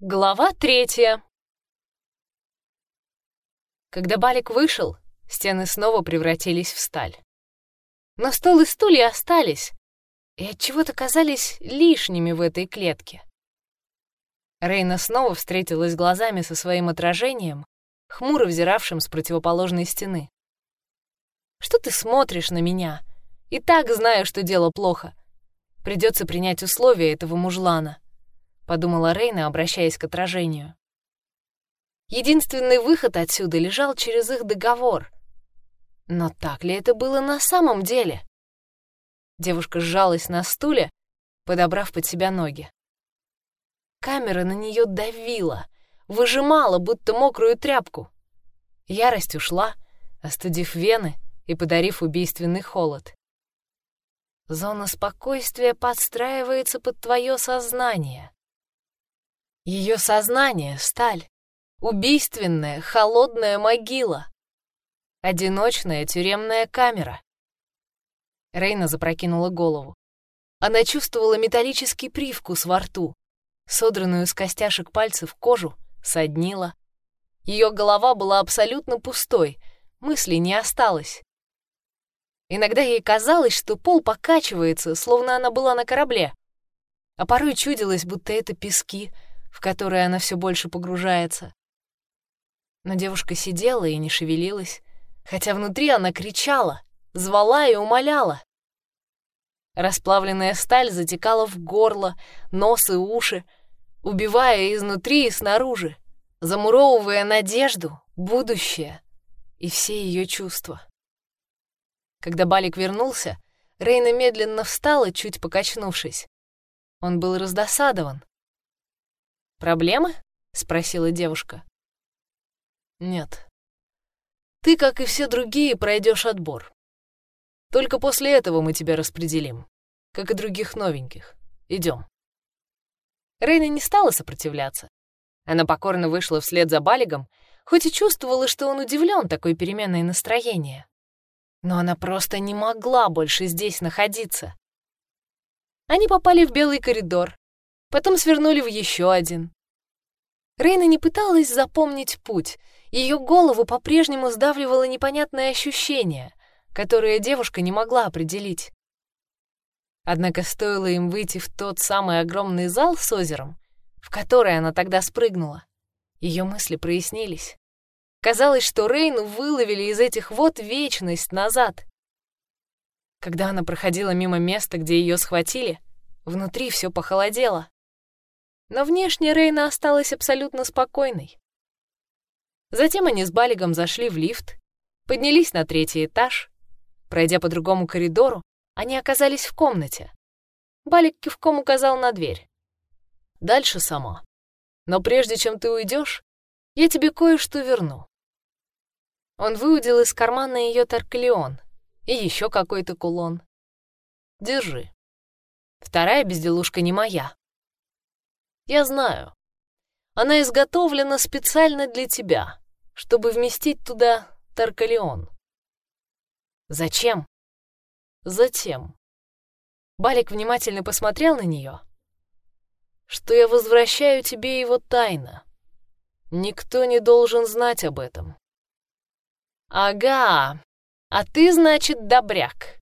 Глава третья. Когда Балик вышел, стены снова превратились в сталь. Но стол и стулья остались, и от чего то казались лишними в этой клетке. Рейна снова встретилась глазами со своим отражением, хмуро взиравшим с противоположной стены. «Что ты смотришь на меня? И так знаю, что дело плохо. Придется принять условия этого мужлана», — подумала Рейна, обращаясь к отражению. Единственный выход отсюда лежал через их договор. Но так ли это было на самом деле? Девушка сжалась на стуле, подобрав под себя ноги. Камера на нее давила, выжимала, будто мокрую тряпку. Ярость ушла, остудив вены и подарив убийственный холод. Зона спокойствия подстраивается под твое сознание. Ее сознание — сталь, убийственная, холодная могила, одиночная тюремная камера. Рейна запрокинула голову. Она чувствовала металлический привкус во рту, содранную с костяшек пальцев кожу, соднила. Ее голова была абсолютно пустой, мыслей не осталось. Иногда ей казалось, что пол покачивается, словно она была на корабле. А порой чудилось, будто это пески, в которые она все больше погружается. Но девушка сидела и не шевелилась, хотя внутри она кричала, звала и умоляла. Расплавленная сталь затекала в горло, нос и уши, убивая изнутри и снаружи, замуровывая надежду, будущее и все ее чувства. Когда Балик вернулся, Рейна медленно встала, чуть покачнувшись. Он был раздосадован. «Проблемы?» — спросила девушка. «Нет. Ты, как и все другие, пройдешь отбор. Только после этого мы тебя распределим, как и других новеньких. Идем». Рейна не стала сопротивляться. Она покорно вышла вслед за Балигом, хоть и чувствовала, что он удивлен такой переменой настроения. Но она просто не могла больше здесь находиться. Они попали в белый коридор, потом свернули в еще один. Рейна не пыталась запомнить путь, ее голову по-прежнему сдавливало непонятное ощущение, которое девушка не могла определить. Однако стоило им выйти в тот самый огромный зал с озером, в который она тогда спрыгнула, ее мысли прояснились. Казалось, что Рейну выловили из этих вод вечность назад. Когда она проходила мимо места, где ее схватили, внутри все похолодело. Но внешне Рейна осталась абсолютно спокойной. Затем они с Балигом зашли в лифт, поднялись на третий этаж. Пройдя по другому коридору, они оказались в комнате. Балик кивком указал на дверь. «Дальше сама. Но прежде чем ты уйдешь, я тебе кое-что верну». Он выудил из кармана ее таркалеон и еще какой-то кулон. «Держи. Вторая безделушка не моя. Я знаю. Она изготовлена специально для тебя, чтобы вместить туда таркалеон». «Зачем?» «Затем». Балик внимательно посмотрел на нее. «Что я возвращаю тебе его тайно. Никто не должен знать об этом. «Ага, а ты, значит, добряк».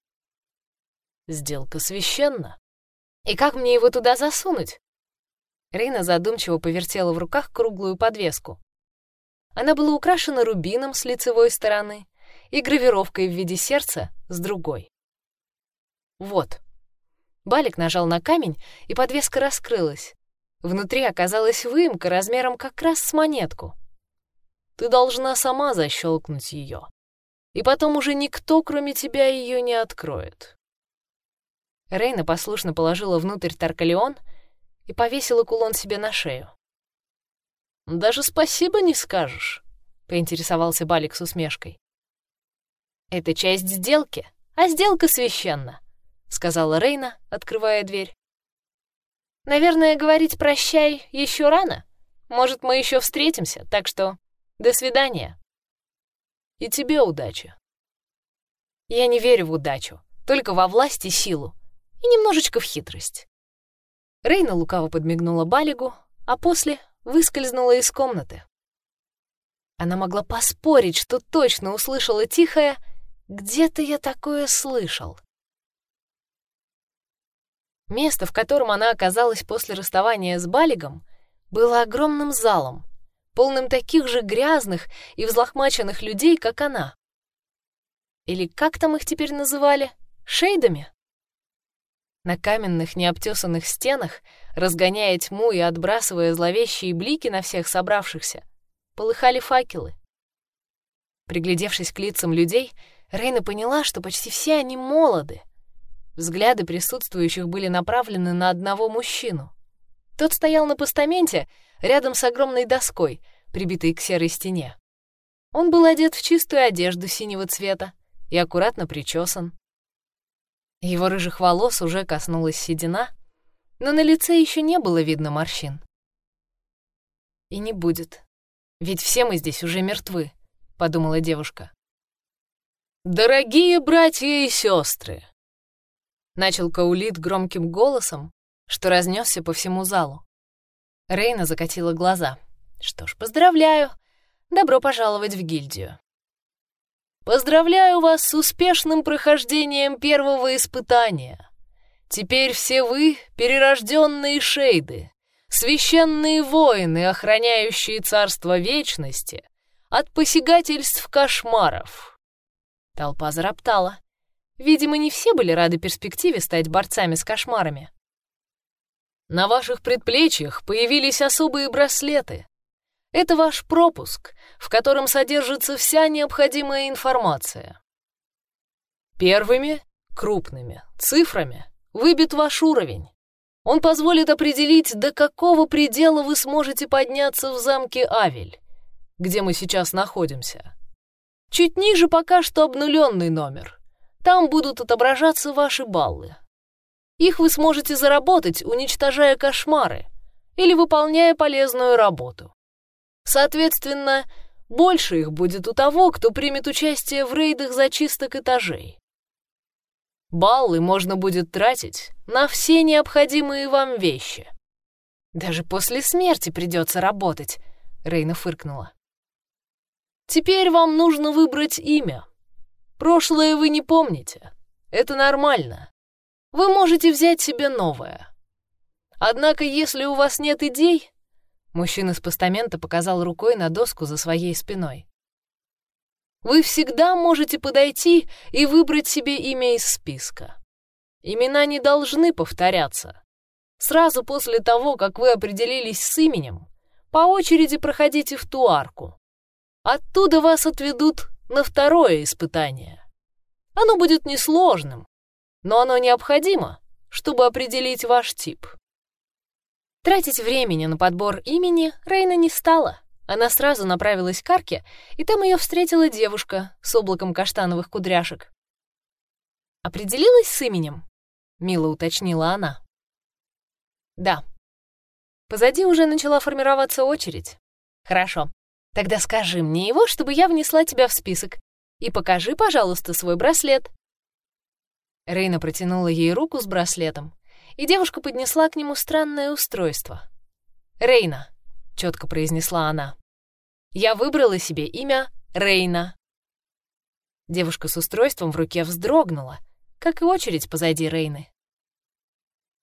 «Сделка священна. И как мне его туда засунуть?» Рейна задумчиво повертела в руках круглую подвеску. Она была украшена рубином с лицевой стороны и гравировкой в виде сердца с другой. «Вот». Балик нажал на камень, и подвеска раскрылась. Внутри оказалась выемка размером как раз с монетку — ты должна сама защелкнуть ее. И потом уже никто, кроме тебя, ее не откроет. Рейна послушно положила внутрь Таркалеон и повесила кулон себе на шею. «Даже спасибо не скажешь», — поинтересовался Балик с усмешкой. «Это часть сделки, а сделка священна», — сказала Рейна, открывая дверь. «Наверное, говорить «прощай» еще рано. Может, мы еще встретимся, так что до свидания. И тебе удачи. Я не верю в удачу, только во власть и силу, и немножечко в хитрость. Рейна лукаво подмигнула Балигу, а после выскользнула из комнаты. Она могла поспорить, что точно услышала тихое «Где-то я такое слышал». Место, в котором она оказалась после расставания с Балигом, было огромным залом, полным таких же грязных и взлохмаченных людей, как она. Или как там их теперь называли? Шейдами? На каменных необтесанных стенах, разгоняя тьму и отбрасывая зловещие блики на всех собравшихся, полыхали факелы. Приглядевшись к лицам людей, Рейна поняла, что почти все они молоды. Взгляды присутствующих были направлены на одного мужчину. Тот стоял на постаменте рядом с огромной доской, прибитой к серой стене. Он был одет в чистую одежду синего цвета и аккуратно причесан. Его рыжих волос уже коснулась седина, но на лице еще не было видно морщин. «И не будет, ведь все мы здесь уже мертвы», — подумала девушка. «Дорогие братья и сестры!» Начал Каулит громким голосом, что разнесся по всему залу. Рейна закатила глаза. «Что ж, поздравляю! Добро пожаловать в гильдию!» Поздравляю вас с успешным прохождением первого испытания. Теперь все вы — перерожденные шейды, священные воины, охраняющие царство вечности от посягательств кошмаров. Толпа зароптала. Видимо, не все были рады перспективе стать борцами с кошмарами. На ваших предплечьях появились особые браслеты, это ваш пропуск, в котором содержится вся необходимая информация. Первыми, крупными, цифрами выбит ваш уровень. Он позволит определить, до какого предела вы сможете подняться в замке Авель, где мы сейчас находимся. Чуть ниже пока что обнуленный номер. Там будут отображаться ваши баллы. Их вы сможете заработать, уничтожая кошмары или выполняя полезную работу. Соответственно, больше их будет у того, кто примет участие в рейдах зачисток этажей. Баллы можно будет тратить на все необходимые вам вещи. Даже после смерти придется работать, Рейна фыркнула. Теперь вам нужно выбрать имя. Прошлое вы не помните. Это нормально. Вы можете взять себе новое. Однако, если у вас нет идей, Мужчина с постамента показал рукой на доску за своей спиной. Вы всегда можете подойти и выбрать себе имя из списка. Имена не должны повторяться. Сразу после того, как вы определились с именем, по очереди проходите в ту арку. Оттуда вас отведут на второе испытание. Оно будет несложным, но оно необходимо, чтобы определить ваш тип. Тратить времени на подбор имени Рейна не стала. Она сразу направилась к арке, и там ее встретила девушка с облаком каштановых кудряшек. «Определилась с именем?» — мило уточнила она. «Да». Позади уже начала формироваться очередь. «Хорошо. Тогда скажи мне его, чтобы я внесла тебя в список. И покажи, пожалуйста, свой браслет». Рейна протянула ей руку с браслетом, и девушка поднесла к нему странное устройство. «Рейна», — четко произнесла она. «Я выбрала себе имя Рейна». Девушка с устройством в руке вздрогнула, как и очередь позади Рейны.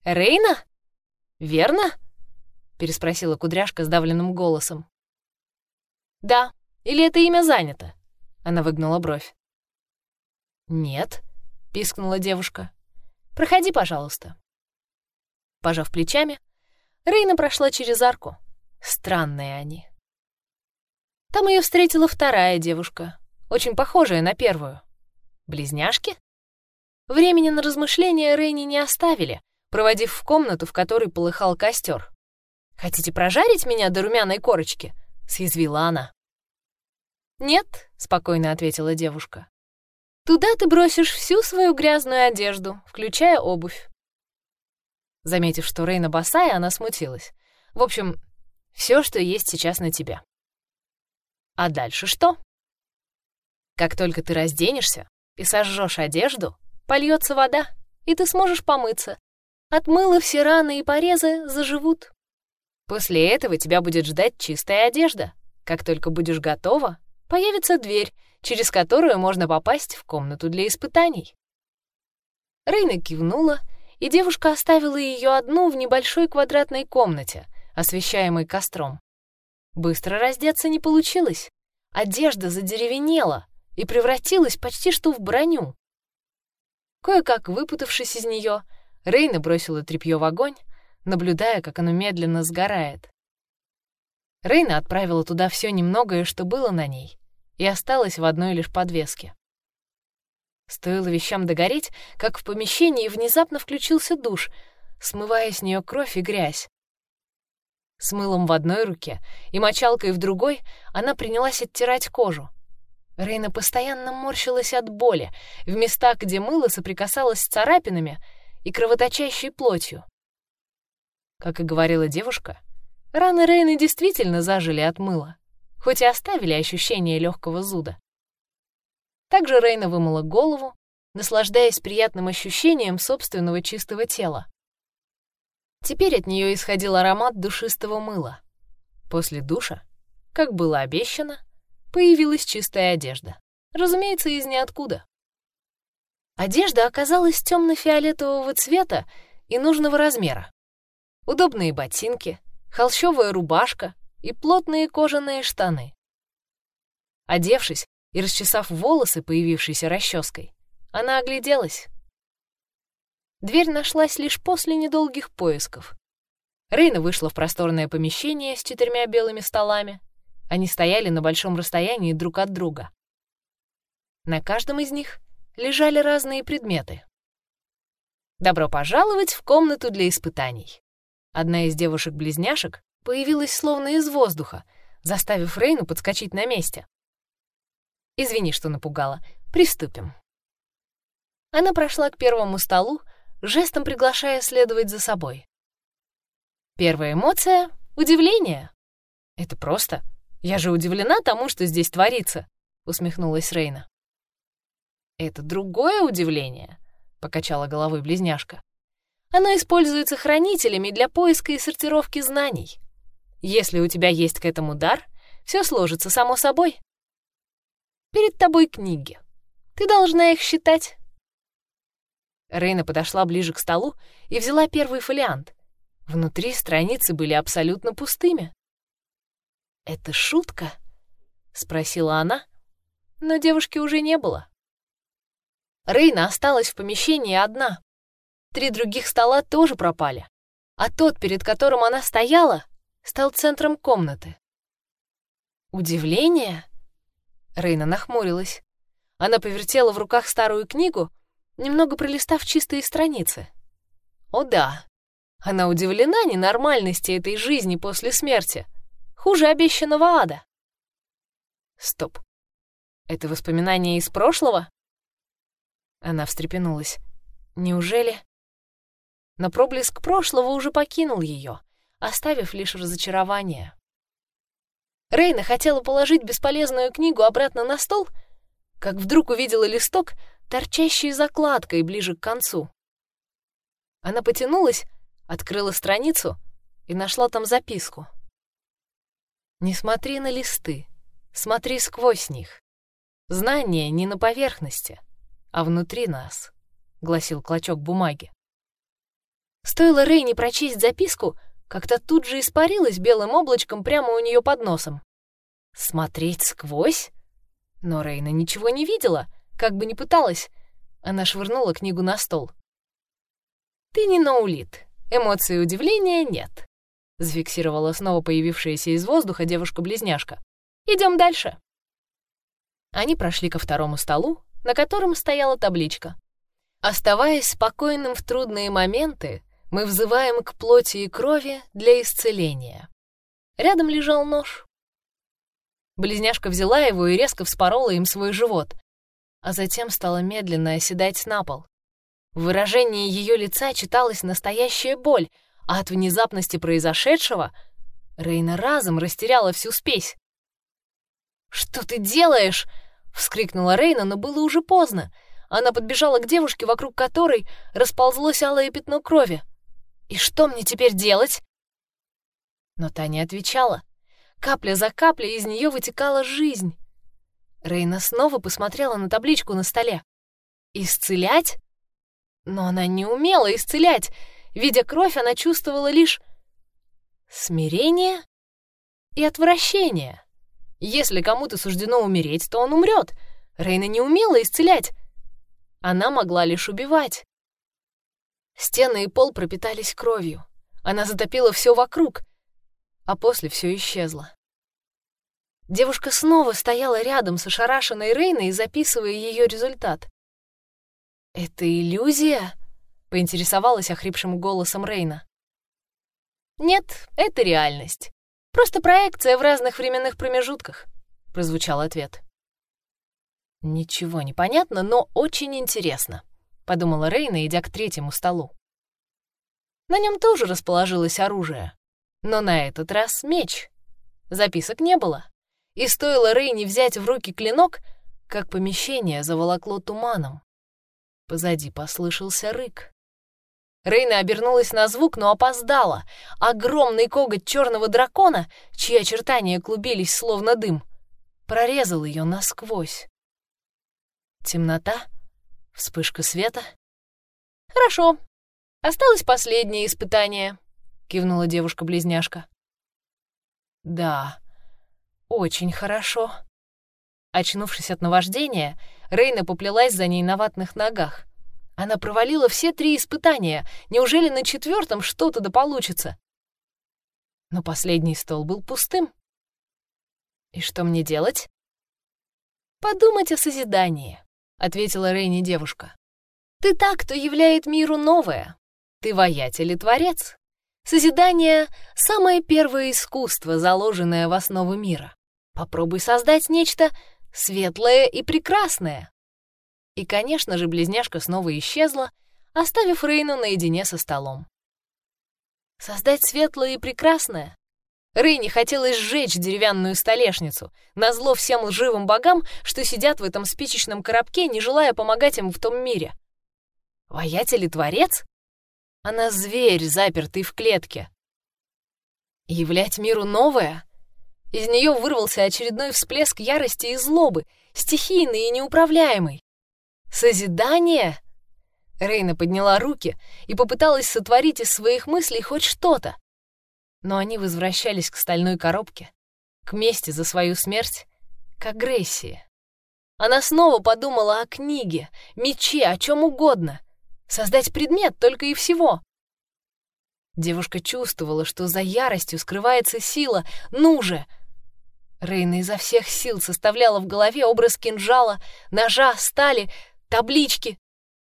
«Рейна? Верно?» — переспросила кудряшка сдавленным голосом. «Да, или это имя занято?» — она выгнула бровь. «Нет», — пискнула девушка. «Проходи, пожалуйста». Пожав плечами, Рейна прошла через арку. Странные они. Там ее встретила вторая девушка, очень похожая на первую. Близняшки? Времени на размышления Рейни не оставили, проводив в комнату, в которой полыхал костер. «Хотите прожарить меня до румяной корочки?» — съязвила она. «Нет», — спокойно ответила девушка. «Туда ты бросишь всю свою грязную одежду, включая обувь. Заметив, что Рейна босая, она смутилась. В общем, все, что есть сейчас на тебе. А дальше что? Как только ты разденешься и сожжешь одежду, польется вода, и ты сможешь помыться. От мыла все раны и порезы заживут. После этого тебя будет ждать чистая одежда. Как только будешь готова, появится дверь, через которую можно попасть в комнату для испытаний. Рейна кивнула, и девушка оставила ее одну в небольшой квадратной комнате, освещаемой костром. Быстро раздеться не получилось. Одежда задеревенела и превратилась почти что в броню. Кое-как выпутавшись из нее, Рейна бросила тряпье в огонь, наблюдая, как оно медленно сгорает. Рейна отправила туда все немногое, что было на ней, и осталась в одной лишь подвеске. Стоило вещам догореть, как в помещении внезапно включился душ, смывая с нее кровь и грязь. С мылом в одной руке и мочалкой в другой она принялась оттирать кожу. Рейна постоянно морщилась от боли в местах, где мыло соприкасалось с царапинами и кровоточащей плотью. Как и говорила девушка, раны Рейны действительно зажили от мыла, хоть и оставили ощущение легкого зуда. Также Рейна вымыла голову, наслаждаясь приятным ощущением собственного чистого тела. Теперь от нее исходил аромат душистого мыла. После душа, как было обещано, появилась чистая одежда. Разумеется, из ниоткуда. Одежда оказалась темно-фиолетового цвета и нужного размера. Удобные ботинки, холщовая рубашка и плотные кожаные штаны. Одевшись и расчесав волосы, появившейся расческой, она огляделась. Дверь нашлась лишь после недолгих поисков. Рейна вышла в просторное помещение с четырьмя белыми столами. Они стояли на большом расстоянии друг от друга. На каждом из них лежали разные предметы. «Добро пожаловать в комнату для испытаний». Одна из девушек-близняшек появилась словно из воздуха, заставив Рейну подскочить на месте. «Извини, что напугала. Приступим». Она прошла к первому столу, жестом приглашая следовать за собой. Первая эмоция — удивление. «Это просто. Я же удивлена тому, что здесь творится», — усмехнулась Рейна. «Это другое удивление», — покачала головой близняшка. «Оно используется хранителями для поиска и сортировки знаний. Если у тебя есть к этому дар, все сложится само собой. Перед тобой книги. Ты должна их считать». Рейна подошла ближе к столу и взяла первый фолиант. Внутри страницы были абсолютно пустыми. «Это шутка?» — спросила она, но девушки уже не было. Рейна осталась в помещении одна. Три других стола тоже пропали, а тот, перед которым она стояла, стал центром комнаты. Удивление? Рейна нахмурилась. Она повертела в руках старую книгу, немного пролистав чистые страницы. О да, она удивлена ненормальности этой жизни после смерти, хуже обещанного ада. Стоп. Это воспоминание из прошлого? Она встрепенулась. Неужели? Но проблеск прошлого уже покинул ее, оставив лишь разочарование. Рейна хотела положить бесполезную книгу обратно на стол, как вдруг увидела листок, торчащий закладкой ближе к концу. Она потянулась, открыла страницу и нашла там записку. «Не смотри на листы, смотри сквозь них. Знание не на поверхности, а внутри нас», — гласил клочок бумаги. Стоило Рейне прочесть записку, как-то тут же испарилась белым облачком прямо у нее под носом. Смотреть сквозь? Но Рейна ничего не видела, как бы ни пыталась. Она швырнула книгу на стол. «Ты не наулит. Эмоции удивления нет», — зафиксировала снова появившаяся из воздуха девушка-близняшка. «Идем дальше». Они прошли ко второму столу, на котором стояла табличка. Оставаясь спокойным в трудные моменты, мы взываем к плоти и крови для исцеления. Рядом лежал нож. Близняшка взяла его и резко вспорола им свой живот, а затем стала медленно оседать на пол. В выражении ее лица читалась настоящая боль, а от внезапности произошедшего Рейна разом растеряла всю спесь. «Что ты делаешь?» Вскрикнула Рейна, но было уже поздно. Она подбежала к девушке, вокруг которой расползлось алое пятно крови. «И что мне теперь делать?» Но та не отвечала. Капля за каплей из нее вытекала жизнь. Рейна снова посмотрела на табличку на столе. «Исцелять?» Но она не умела исцелять. Видя кровь, она чувствовала лишь смирение и отвращение. Если кому-то суждено умереть, то он умрет. Рейна не умела исцелять. Она могла лишь убивать. Стены и пол пропитались кровью. Она затопила все вокруг, а после все исчезло. Девушка снова стояла рядом с ошарашенной Рейной, записывая ее результат. «Это иллюзия?» — поинтересовалась охрипшим голосом Рейна. «Нет, это реальность. Просто проекция в разных временных промежутках», — прозвучал ответ. «Ничего не понятно, но очень интересно», — подумала Рейна, идя к третьему столу. На нем тоже расположилось оружие, но на этот раз меч. Записок не было, и стоило Рейне взять в руки клинок, как помещение заволокло туманом. Позади послышался рык. Рейна обернулась на звук, но опоздала. Огромный коготь черного дракона, чьи очертания клубились словно дым, прорезал ее насквозь. Темнота, вспышка света. «Хорошо, осталось последнее испытание», — кивнула девушка-близняшка. «Да, очень хорошо». Очнувшись от наваждения, Рейна поплелась за ней на ватных ногах. Она провалила все три испытания. Неужели на четвертом что-то да получится? Но последний стол был пустым. И что мне делать? Подумать о созидании, ответила Рейни девушка. Ты так, кто являет миру новое. Ты воятель и творец. Созидание — самое первое искусство, заложенное в основу мира. Попробуй создать нечто светлое и прекрасное. И, конечно же, близняшка снова исчезла, оставив Рейну наедине со столом. Создать светлое и прекрасное? Рейне хотелось сжечь деревянную столешницу, назло всем лживым богам, что сидят в этом спичечном коробке, не желая помогать им в том мире. Воятель и творец? Она зверь, запертый в клетке. Являть миру новое? Из нее вырвался очередной всплеск ярости и злобы, стихийный и неуправляемый. Созидание? Рейна подняла руки и попыталась сотворить из своих мыслей хоть что-то. Но они возвращались к стальной коробке, к мести за свою смерть, к агрессии. Она снова подумала о книге, мече, о чем угодно. Создать предмет только и всего. Девушка чувствовала, что за яростью скрывается сила. Ну же! Рейна изо всех сил составляла в голове образ кинжала, ножа, стали, таблички,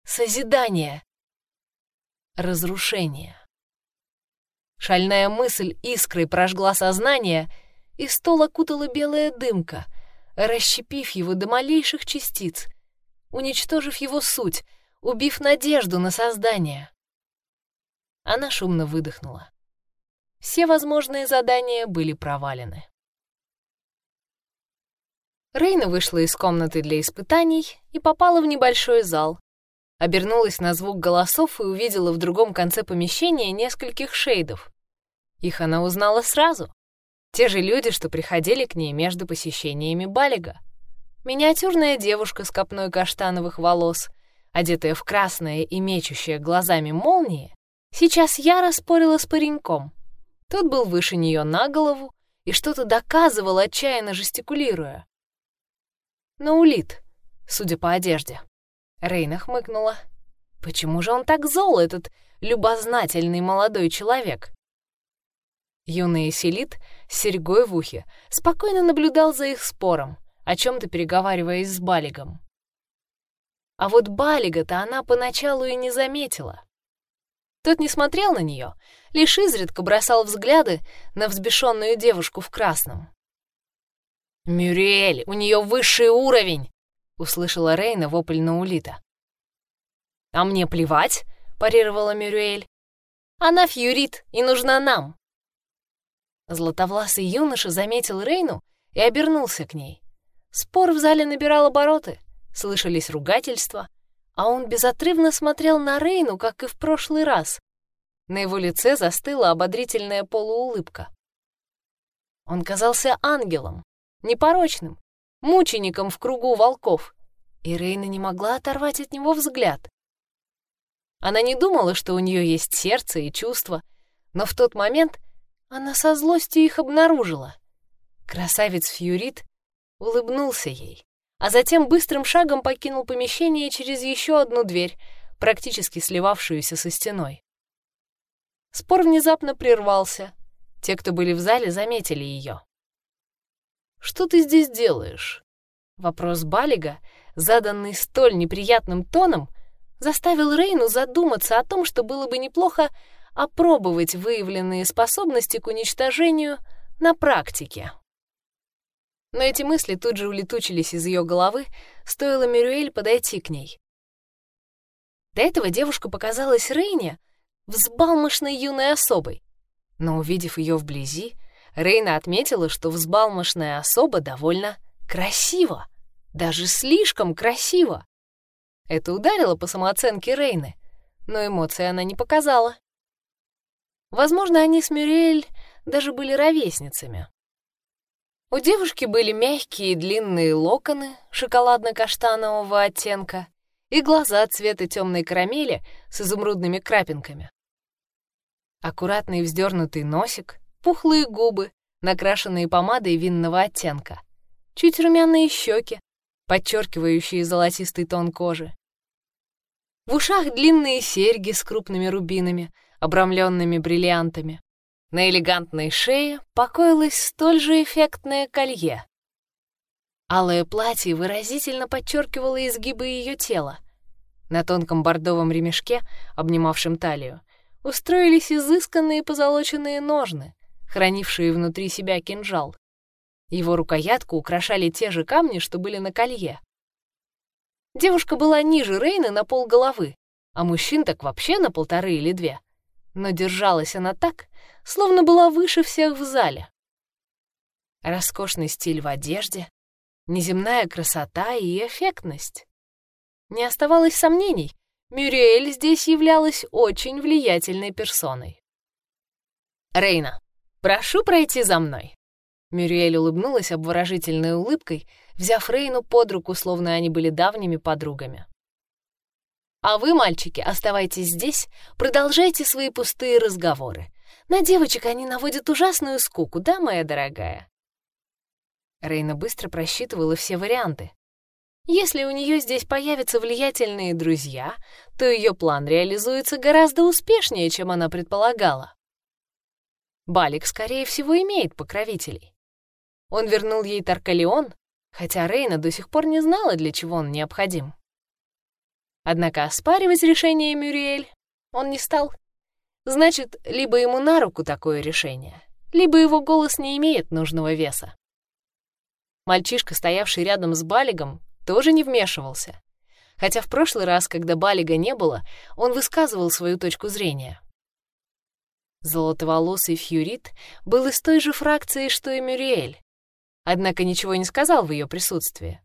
созидание, разрушение. Шальная мысль искрой прожгла сознание, и стол окутала белая дымка, расщепив его до малейших частиц, уничтожив его суть, убив надежду на создание. Она шумно выдохнула. Все возможные задания были провалены. Рейна вышла из комнаты для испытаний и попала в небольшой зал. Обернулась на звук голосов и увидела в другом конце помещения нескольких шейдов. Их она узнала сразу. Те же люди, что приходили к ней между посещениями Балига. Миниатюрная девушка с копной каштановых волос, одетая в красное и мечущая глазами молнии, сейчас яро спорила с пареньком. Тот был выше нее на голову и что-то доказывал, отчаянно жестикулируя. Наулит, судя по одежде. Рейна хмыкнула. Почему же он так зол, этот любознательный молодой человек? Юный Селит с серьгой в ухе спокойно наблюдал за их спором, о чем-то переговариваясь с Балигом. А вот Балига-то она поначалу и не заметила. Тот не смотрел на нее, лишь изредка бросал взгляды на взбешенную девушку в красном. «Мюриэль, у нее высший уровень!» — услышала Рейна вопль Наулита. «А мне плевать», — парировала Мюриэль. «Она фьюрит и нужна нам». Златовласый юноша заметил Рейну и обернулся к ней. Спор в зале набирал обороты, слышались ругательства, а он безотрывно смотрел на Рейну, как и в прошлый раз. На его лице застыла ободрительная полуулыбка. Он казался ангелом, непорочным, мучеником в кругу волков, и Рейна не могла оторвать от него взгляд. Она не думала, что у нее есть сердце и чувства, но в тот момент она со злостью их обнаружила. Красавец Фьюрит улыбнулся ей, а затем быстрым шагом покинул помещение через еще одну дверь, практически сливавшуюся со стеной. Спор внезапно прервался. Те, кто были в зале, заметили ее. «Что ты здесь делаешь?» Вопрос Балига, заданный столь неприятным тоном, заставил Рейну задуматься о том, что было бы неплохо опробовать выявленные способности к уничтожению на практике. Но эти мысли тут же улетучились из ее головы, стоило Мирюэль подойти к ней. До этого девушка показалась Рейне взбалмошной юной особой, но, увидев ее вблизи, Рейна отметила, что взбалмошная особа довольно красива, даже слишком красива. Это ударило по самооценке Рейны, но эмоции она не показала. Возможно, они с Мюриэль даже были ровесницами. У девушки были мягкие длинные локоны шоколадно-каштанового оттенка и глаза цвета темной карамели с изумрудными крапинками. Аккуратный вздернутый носик, пухлые губы, накрашенные помадой винного оттенка, чуть румяные щеки, подчеркивающие золотистый тон кожи. В ушах длинные серьги с крупными рубинами, обрамленными бриллиантами. На элегантной шее покоилось столь же эффектное колье. Алое платье выразительно подчеркивало изгибы ее тела. На тонком бордовом ремешке, обнимавшем талию, устроились изысканные позолоченные ножны, хранившие внутри себя кинжал. Его рукоятку украшали те же камни, что были на колье. Девушка была ниже Рейны на пол головы, а мужчин так вообще на полторы или две. Но держалась она так, словно была выше всех в зале. Роскошный стиль в одежде, неземная красота и эффектность. Не оставалось сомнений, Мюриэль здесь являлась очень влиятельной персоной. «Рейна, прошу пройти за мной». Мюриэль улыбнулась обворожительной улыбкой, взяв Рейну под руку, словно они были давними подругами. «А вы, мальчики, оставайтесь здесь, продолжайте свои пустые разговоры. На девочек они наводят ужасную скуку, да, моя дорогая?» Рейна быстро просчитывала все варианты. Если у нее здесь появятся влиятельные друзья, то ее план реализуется гораздо успешнее, чем она предполагала. Балик, скорее всего, имеет покровителей. Он вернул ей Таркалеон, хотя Рейна до сих пор не знала, для чего он необходим. Однако оспаривать решение Мюриэль он не стал. Значит, либо ему на руку такое решение, либо его голос не имеет нужного веса. Мальчишка, стоявший рядом с Балигом, тоже не вмешивался. Хотя в прошлый раз, когда Балига не было, он высказывал свою точку зрения. Золотоволосый Фьюрит был из той же фракции, что и Мюриэль, однако ничего не сказал в ее присутствии.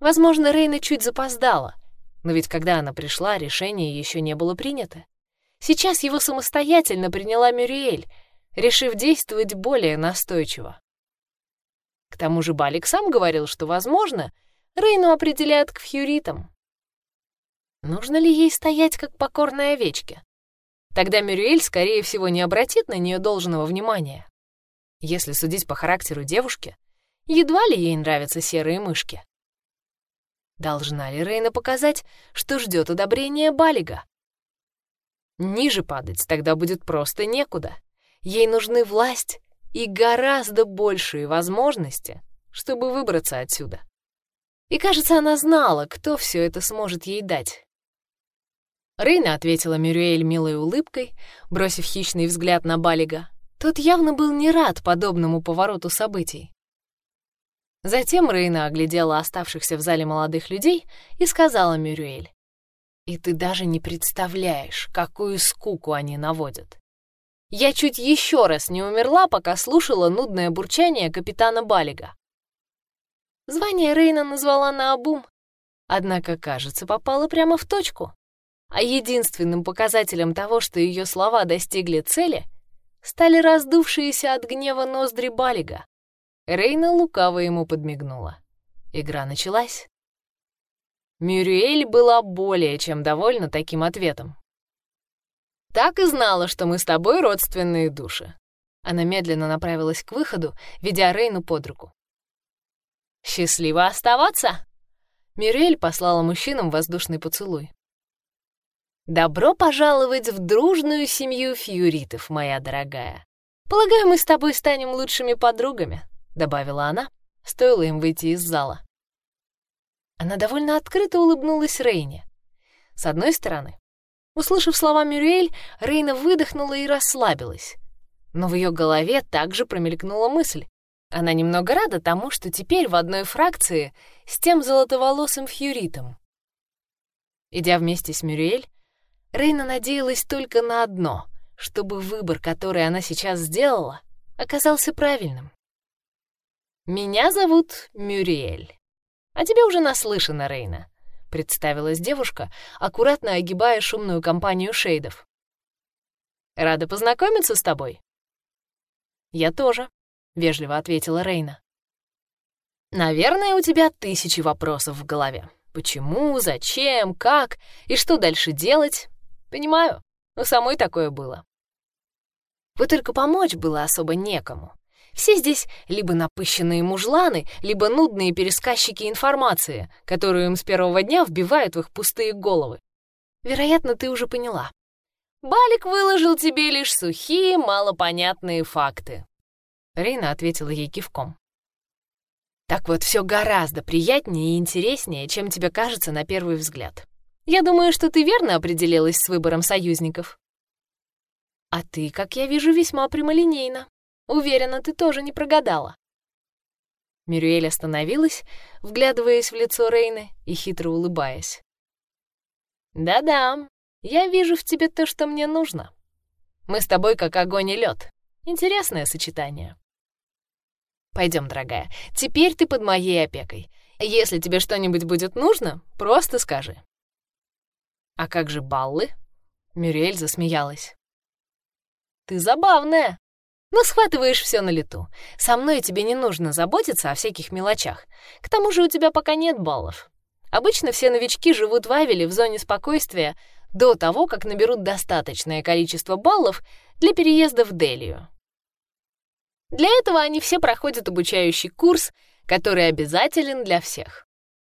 Возможно, Рейна чуть запоздала, но ведь когда она пришла, решение еще не было принято. Сейчас его самостоятельно приняла Мюриэль, решив действовать более настойчиво. К тому же Балик сам говорил, что, возможно, Рейну определяют к фьюритам. Нужно ли ей стоять как покорной овечке? Тогда Мюрюэль, скорее всего, не обратит на нее должного внимания. Если судить по характеру девушки, едва ли ей нравятся серые мышки. Должна ли Рейна показать, что ждет одобрения Балига? Ниже падать тогда будет просто некуда. Ей нужны власть и гораздо большие возможности, чтобы выбраться отсюда. И, кажется, она знала, кто все это сможет ей дать. Рейна ответила Мюрюэль милой улыбкой, бросив хищный взгляд на Балига. Тот явно был не рад подобному повороту событий. Затем Рейна оглядела оставшихся в зале молодых людей и сказала Мюрюэль. «И ты даже не представляешь, какую скуку они наводят. Я чуть еще раз не умерла, пока слушала нудное бурчание капитана Балига. Звание Рейна назвала наобум, однако, кажется, попала прямо в точку. А единственным показателем того, что ее слова достигли цели, стали раздувшиеся от гнева ноздри Балига. Рейна лукаво ему подмигнула. Игра началась. Мюрюэль была более чем довольна таким ответом. «Так и знала, что мы с тобой родственные души». Она медленно направилась к выходу, ведя Рейну под руку. «Счастливо оставаться!» Мюрюэль послала мужчинам воздушный поцелуй. «Добро пожаловать в дружную семью фьюритов, моя дорогая. Полагаю, мы с тобой станем лучшими подругами», — добавила она, стоило им выйти из зала. Она довольно открыто улыбнулась Рейне. С одной стороны, услышав слова Мюрриэль, Рейна выдохнула и расслабилась. Но в ее голове также промелькнула мысль. Она немного рада тому, что теперь в одной фракции с тем золотоволосым фьюритом. Идя вместе с Мюрриэль, Рейна надеялась только на одно, чтобы выбор, который она сейчас сделала, оказался правильным. «Меня зовут Мюриэль. «А тебе уже наслышано, Рейна», — представилась девушка, аккуратно огибая шумную компанию шейдов. «Рада познакомиться с тобой?» «Я тоже», — вежливо ответила Рейна. «Наверное, у тебя тысячи вопросов в голове. Почему, зачем, как и что дальше делать? Понимаю, у самой такое было. Вот только помочь было особо некому. Все здесь либо напыщенные мужланы, либо нудные пересказчики информации, которую им с первого дня вбивают в их пустые головы. Вероятно, ты уже поняла. Балик выложил тебе лишь сухие, малопонятные факты. Рейна ответила ей кивком. Так вот, все гораздо приятнее и интереснее, чем тебе кажется на первый взгляд. Я думаю, что ты верно определилась с выбором союзников. А ты, как я вижу, весьма прямолинейна. Уверена, ты тоже не прогадала. Мюрриэль остановилась, вглядываясь в лицо Рейны и хитро улыбаясь. «Да-да, я вижу в тебе то, что мне нужно. Мы с тобой как огонь и лед. Интересное сочетание. Пойдем, дорогая, теперь ты под моей опекой. Если тебе что-нибудь будет нужно, просто скажи». «А как же баллы?» Мюрриэль засмеялась. «Ты забавная!» Но схватываешь все на лету. Со мной тебе не нужно заботиться о всяких мелочах. К тому же у тебя пока нет баллов. Обычно все новички живут в Авеле в зоне спокойствия до того, как наберут достаточное количество баллов для переезда в Делию. Для этого они все проходят обучающий курс, который обязателен для всех.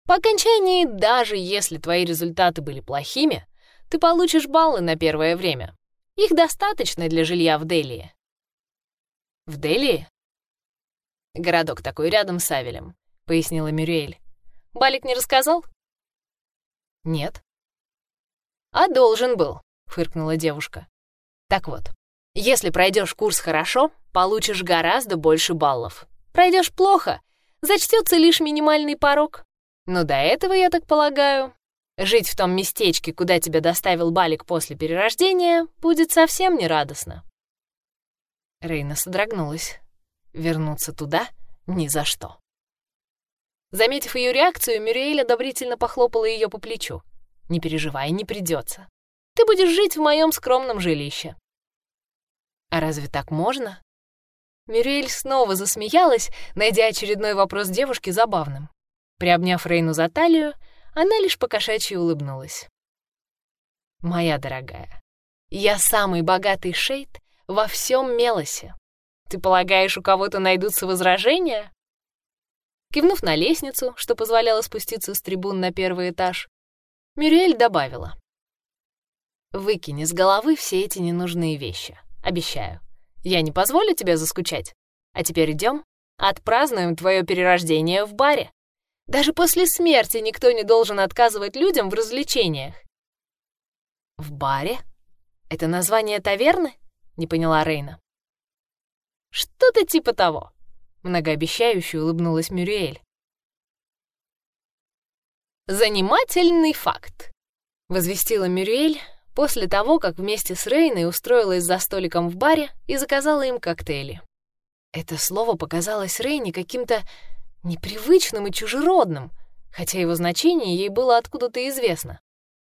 По окончании, даже если твои результаты были плохими, ты получишь баллы на первое время. Их достаточно для жилья в Делии. «В Дели?» «Городок такой рядом с Авелем», — пояснила Мюриэль. «Балик не рассказал?» «Нет». «А должен был», — фыркнула девушка. «Так вот, если пройдешь курс хорошо, получишь гораздо больше баллов. Пройдешь плохо, зачтется лишь минимальный порог. Но до этого, я так полагаю, жить в том местечке, куда тебя доставил Балик после перерождения, будет совсем нерадостно. Рейна содрогнулась. Вернуться туда ни за что. Заметив ее реакцию, Мюриэль одобрительно похлопала ее по плечу. «Не переживай, не придется. Ты будешь жить в моем скромном жилище». «А разве так можно?» Мюриэль снова засмеялась, найдя очередной вопрос девушки забавным. Приобняв Рейну за талию, она лишь покошачьи улыбнулась. «Моя дорогая, я самый богатый шейд во всем Мелосе. Ты полагаешь, у кого-то найдутся возражения?» Кивнув на лестницу, что позволяло спуститься с трибун на первый этаж, Мюриэль добавила. «Выкини с головы все эти ненужные вещи. Обещаю. Я не позволю тебе заскучать. А теперь идем, отпразднуем твое перерождение в баре. Даже после смерти никто не должен отказывать людям в развлечениях». «В баре? Это название таверны?» — не поняла Рейна. «Что-то типа того», — многообещающе улыбнулась Мюриэль. «Занимательный факт», — возвестила Мюриэль после того, как вместе с Рейной устроилась за столиком в баре и заказала им коктейли. Это слово показалось Рейне каким-то непривычным и чужеродным, хотя его значение ей было откуда-то известно.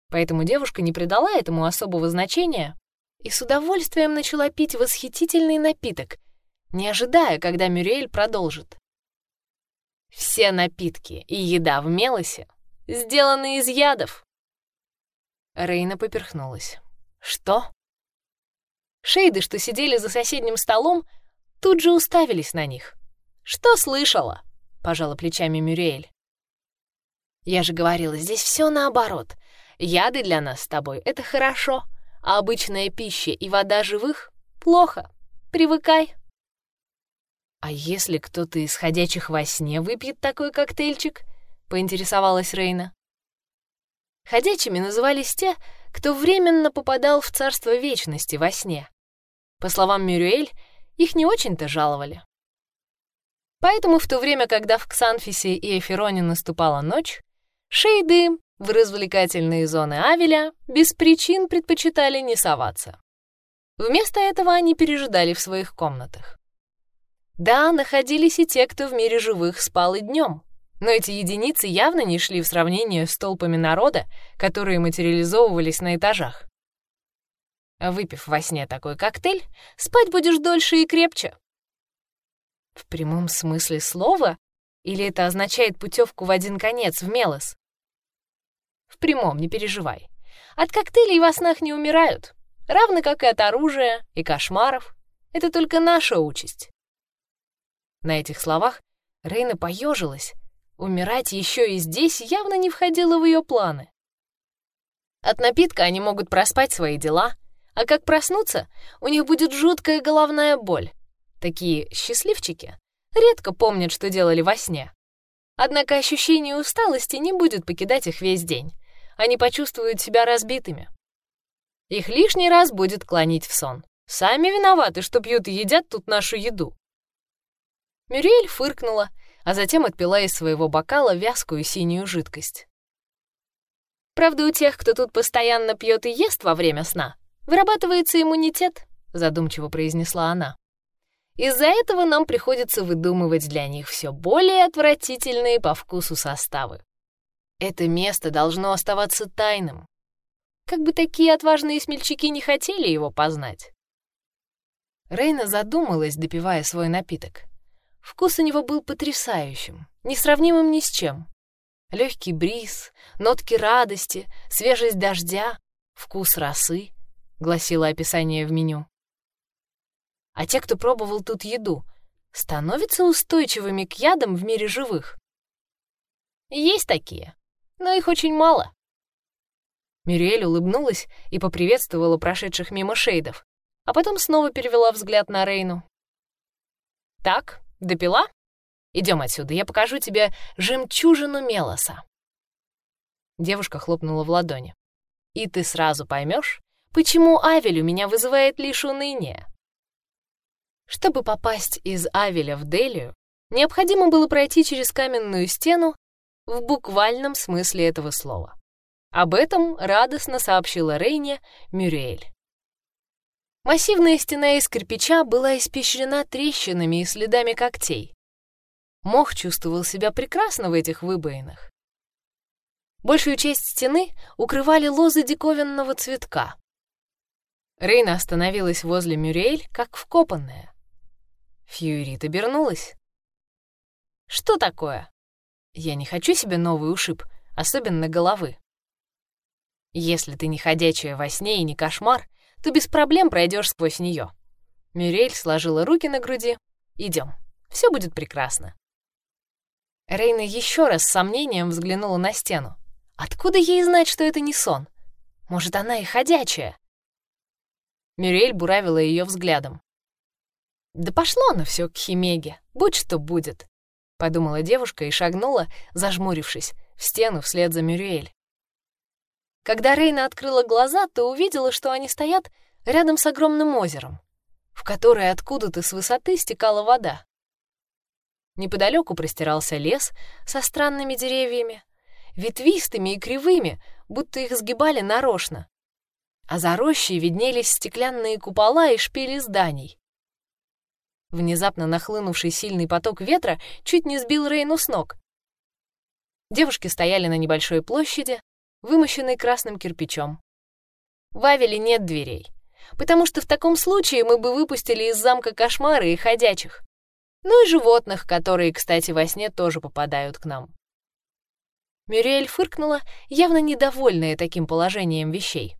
Поэтому девушка не придала этому особого значения и с удовольствием начала пить восхитительный напиток, не ожидая, когда Мюрель продолжит. Все напитки и еда в Мелосе сделаны из ядов. Рейна поперхнулась. Что? Шейды, что сидели за соседним столом, тут же уставились на них. Что слышала? Пожала плечами Мюрель. Я же говорила, здесь все наоборот. Яды для нас с тобой — это хорошо, а обычная пища и вода живых — плохо. Привыкай. А если кто-то из ходячих во сне выпьет такой коктейльчик? Поинтересовалась Рейна. Ходячими назывались те, кто временно попадал в царство вечности во сне. По словам Мюрюэль, их не очень-то жаловали. Поэтому в то время, когда в Ксанфисе и Эфироне наступала ночь, шейды в развлекательные зоны Авеля без причин предпочитали не соваться. Вместо этого они пережидали в своих комнатах. Да, находились и те, кто в мире живых спал и днем, но эти единицы явно не шли в сравнение с толпами народа, которые материализовывались на этажах. Выпив во сне такой коктейль, спать будешь дольше и крепче. В прямом смысле слова? Или это означает путевку в один конец, в Мелос? В прямом, не переживай. От коктейлей во снах не умирают, равно как и от оружия и кошмаров. Это только наша участь. На этих словах Рейна поежилась, Умирать еще и здесь явно не входило в ее планы. От напитка они могут проспать свои дела, а как проснуться, у них будет жуткая головная боль. Такие счастливчики редко помнят, что делали во сне. Однако ощущение усталости не будет покидать их весь день. Они почувствуют себя разбитыми. Их лишний раз будет клонить в сон. Сами виноваты, что пьют и едят тут нашу еду. Мюрель фыркнула а затем отпила из своего бокала вязкую синюю жидкость. «Правда, у тех, кто тут постоянно пьет и ест во время сна, вырабатывается иммунитет», — задумчиво произнесла она. «Из-за этого нам приходится выдумывать для них все более отвратительные по вкусу составы. Это место должно оставаться тайным. Как бы такие отважные смельчаки не хотели его познать». Рейна задумалась, допивая свой напиток. Вкус у него был потрясающим, несравнимым ни с чем. Легкий бриз, нотки радости, свежесть дождя, вкус росы, гласило описание в меню. А те, кто пробовал тут еду, становятся устойчивыми к ядам в мире живых. Есть такие, но их очень мало. Мюриэль улыбнулась и поприветствовала прошедших мимо шейдов, а потом снова перевела взгляд на Рейну. «Так, Допила? Идем отсюда, я покажу тебе жемчужину Мелоса. Девушка хлопнула в ладони. И ты сразу поймешь, почему Авель у меня вызывает лишь уныние. Чтобы попасть из Авеля в Делию, необходимо было пройти через каменную стену в буквальном смысле этого слова. Об этом радостно сообщила Рейне Мюриэль. Массивная стена из кирпича была испещрена трещинами и следами когтей. Мох чувствовал себя прекрасно в этих выбоинах. Большую часть стены укрывали лозы диковинного цветка. Рейна остановилась возле Мюрель, как вкопанная. Фьюрит обернулась. «Что такое?» «Я не хочу себе новый ушиб, особенно головы. Если ты не ходячая во сне и не кошмар, то без проблем пройдешь сквозь нее. Мюрель сложила руки на груди. Идем, все будет прекрасно. Рейна еще раз с сомнением взглянула на стену. Откуда ей знать, что это не сон? Может, она и ходячая? Мюрель буравила ее взглядом. «Да пошло оно все к Химеге, будь что будет», — подумала девушка и шагнула, зажмурившись, в стену вслед за Мюрель. Когда Рейна открыла глаза, то увидела, что они стоят рядом с огромным озером, в которое откуда-то с высоты стекала вода. Неподалеку простирался лес со странными деревьями, ветвистыми и кривыми, будто их сгибали нарочно. А за рощей виднелись стеклянные купола и шпили зданий. Внезапно нахлынувший сильный поток ветра чуть не сбил Рейну с ног. Девушки стояли на небольшой площади, вымощенный красным кирпичом. В Авеле нет дверей. потому что в таком случае мы бы выпустили из замка кошмары и ходячих. Ну и животных, которые, кстати, во сне тоже попадают к нам. Мюриэль фыркнула, явно недовольная таким положением вещей.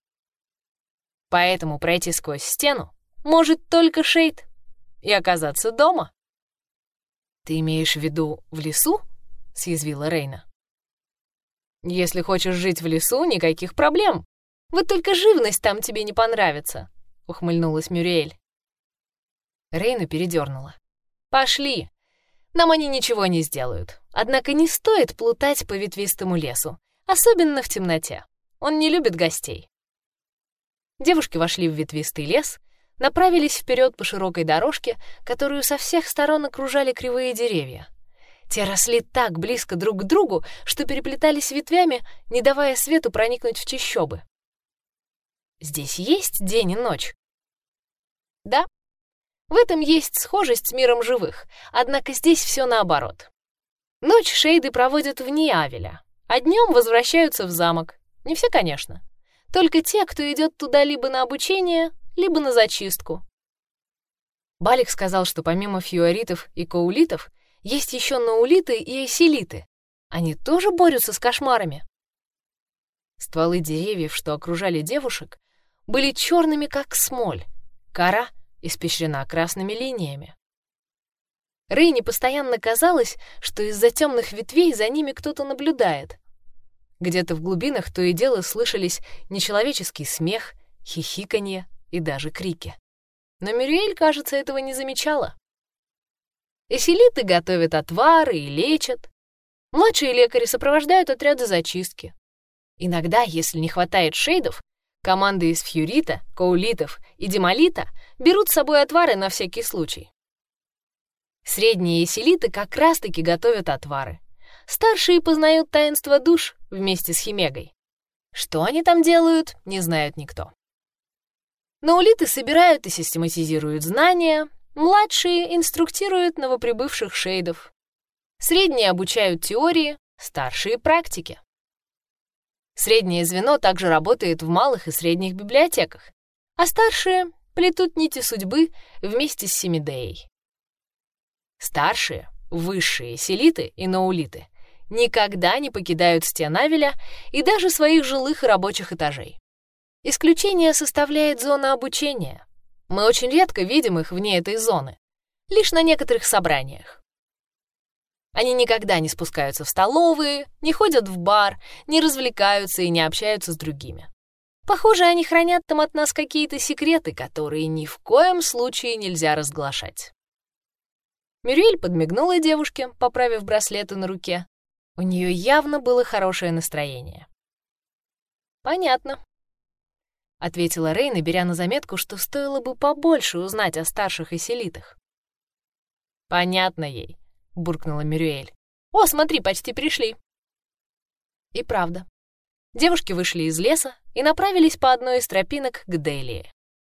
Поэтому пройти сквозь стену может только Шейд и оказаться дома. «Ты имеешь в виду в лесу?» — съязвила Рейна. «Если хочешь жить в лесу, никаких проблем. Вот только живность там тебе не понравится», — ухмыльнулась Мюриэль. Рейна передернула. «Пошли. Нам они ничего не сделают. Однако не стоит плутать по ветвистому лесу, особенно в темноте. Он не любит гостей». Девушки вошли в ветвистый лес, направились вперед по широкой дорожке, которую со всех сторон окружали кривые деревья. Те росли так близко друг к другу, что переплетались ветвями, не давая свету проникнуть в чащобы. Здесь есть день и ночь? Да. В этом есть схожесть с миром живых, однако здесь все наоборот. Ночь шейды проводят вне Авеля, а днем возвращаются в замок. Не все, конечно. Только те, кто идет туда либо на обучение, либо на зачистку. Балик сказал, что помимо фьюаритов и коулитов есть еще наулиты и эсилиты. Они тоже борются с кошмарами. Стволы деревьев, что окружали девушек, были черными, как смоль. Кора испещрена красными линиями. Рейне постоянно казалось, что из-за темных ветвей за ними кто-то наблюдает. Где-то в глубинах то и дело слышались нечеловеческий смех, хихиканье, и даже крики. Но Мюриэль, кажется, этого не замечала. Эсилиты готовят отвары и лечат. Младшие лекари сопровождают отряды зачистки. Иногда, если не хватает шейдов, команды из фьюрита, коулитов и демолита берут с собой отвары на всякий случай. Средние эсилиты как раз-таки готовят отвары. Старшие познают таинство душ вместе с Химегой. Что они там делают, не знает никто. Наулиты собирают и систематизируют знания, младшие инструктируют новоприбывших шейдов. Средние обучают теории, старшие — практики. Среднее звено также работает в малых и средних библиотеках, а старшие плетут нити судьбы вместе с Семидеей. Старшие, высшие селиты и наулиты никогда не покидают стен Авеля и даже своих жилых и рабочих этажей. Исключение составляет зона обучения. Мы очень редко видим их вне этой зоны, лишь на некоторых собраниях. Они никогда не спускаются в столовые, не ходят в бар, не развлекаются и не общаются с другими. Похоже, они хранят там от нас какие-то секреты, которые ни в коем случае нельзя разглашать. Мюрель подмигнула девушке, поправив браслеты на руке. У нее явно было хорошее настроение. «Понятно», — ответила Рейна, беря на заметку, что стоило бы побольше узнать о старших эселитах. «Понятно ей», — буркнула Мюрюэль. «О, смотри, почти пришли». И правда. Девушки вышли из леса и направились по одной из тропинок к Делии.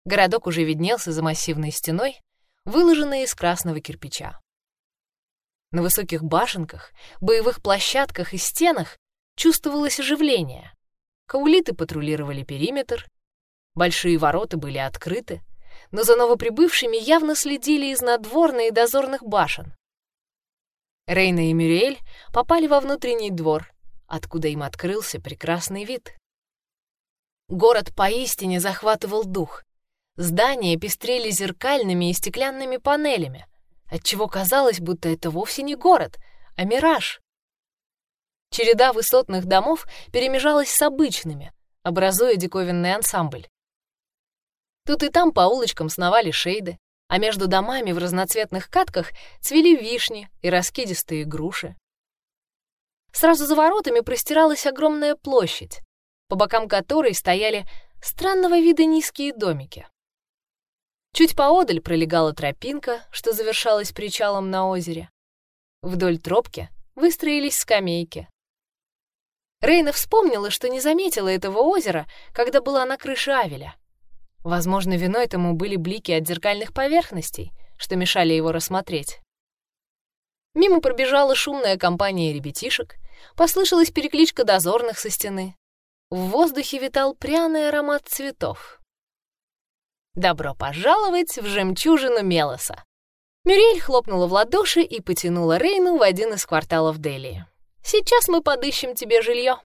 Городок уже виднелся за массивной стеной, выложенной из красного кирпича. На высоких башенках, боевых площадках и стенах чувствовалось оживление. Каулиты патрулировали периметр, Большие ворота были открыты, но за новоприбывшими явно следили из надворной и дозорных башен. Рейна и Мюриэль попали во внутренний двор, откуда им открылся прекрасный вид. Город поистине захватывал дух. Здания пестрели зеркальными и стеклянными панелями, отчего казалось, будто это вовсе не город, а мираж. Череда высотных домов перемежалась с обычными, образуя диковинный ансамбль. Тут и там по улочкам сновали шейды, а между домами в разноцветных катках цвели вишни и раскидистые груши. Сразу за воротами простиралась огромная площадь, по бокам которой стояли странного вида низкие домики. Чуть поодаль пролегала тропинка, что завершалась причалом на озере. Вдоль тропки выстроились скамейки. Рейна вспомнила, что не заметила этого озера, когда была на крыше Авеля. Возможно, виной этому были блики от зеркальных поверхностей, что мешали его рассмотреть. Мимо пробежала шумная компания ребятишек, послышалась перекличка дозорных со стены. В воздухе витал пряный аромат цветов. Добро пожаловать в жемчужину Мелоса. Мюрель хлопнула в ладоши и потянула Рейну в один из кварталов Делии. Сейчас мы подыщем тебе жилье.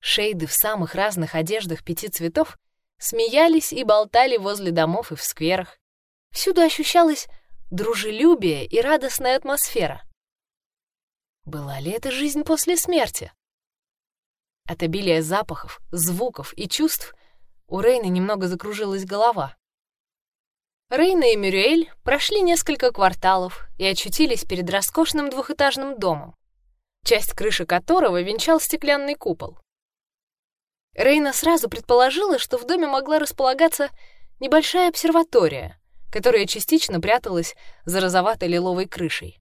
Шейды в самых разных одеждах пяти цветов смеялись и болтали возле домов и в скверах. Всюду ощущалось дружелюбие и радостная атмосфера. Была ли это жизнь после смерти? От обилия запахов, звуков и чувств у Рейны немного закружилась голова. Рейна и Мюрюэль прошли несколько кварталов и очутились перед роскошным двухэтажным домом, часть крыши которого венчал стеклянный купол. Рейна сразу предположила, что в доме могла располагаться небольшая обсерватория, которая частично пряталась за розовато-лиловой крышей.